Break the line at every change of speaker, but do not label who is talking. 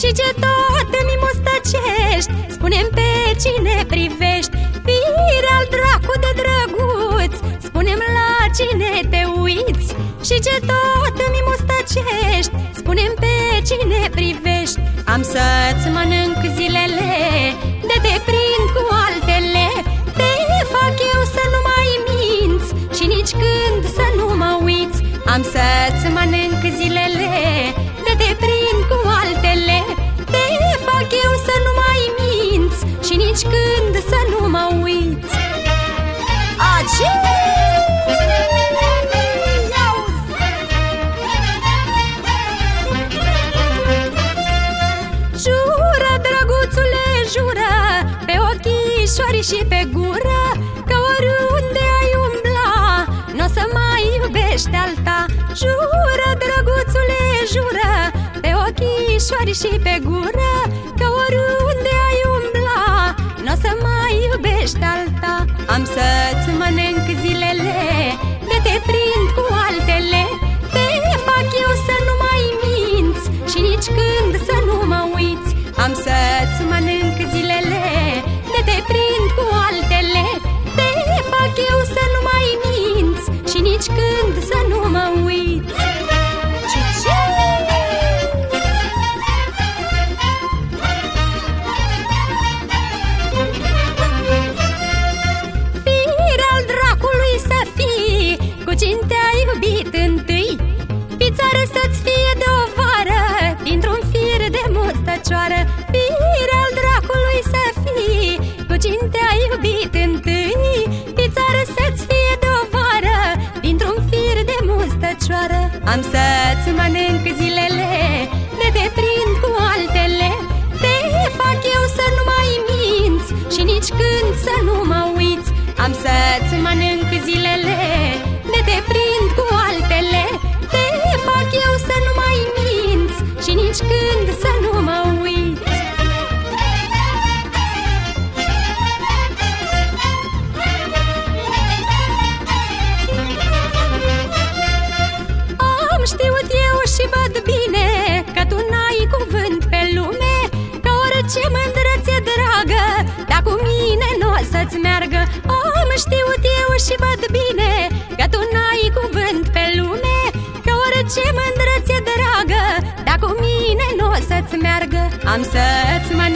Și ce tot mi mustăcești Spune-mi pe cine privești. Fire al dracu de drăguț Spune-mi la cine te uiți. Și ce tot mi mustăcești Spune-mi pe cine privești. Am să-ți mănânc nici când să nu mă uiți Acii! ochișoare și pe gură Că oriunde ai umbla N-o să mai iubești alta Jură, drăguțule, jură Pe ochișoare și pe gură Am să-ți mănânc zilele De te prind cu altele. Te fac eu să nu mai minți Și nici când să nu mă uiți. Am să-ți mănânc zilele meargă Am știut eu și văd bine Că tu n-ai cuvânt pe lume Că orice mândră ți-e dragă Dar cu mine nu o să-ți meargă. Am să-ți mănânc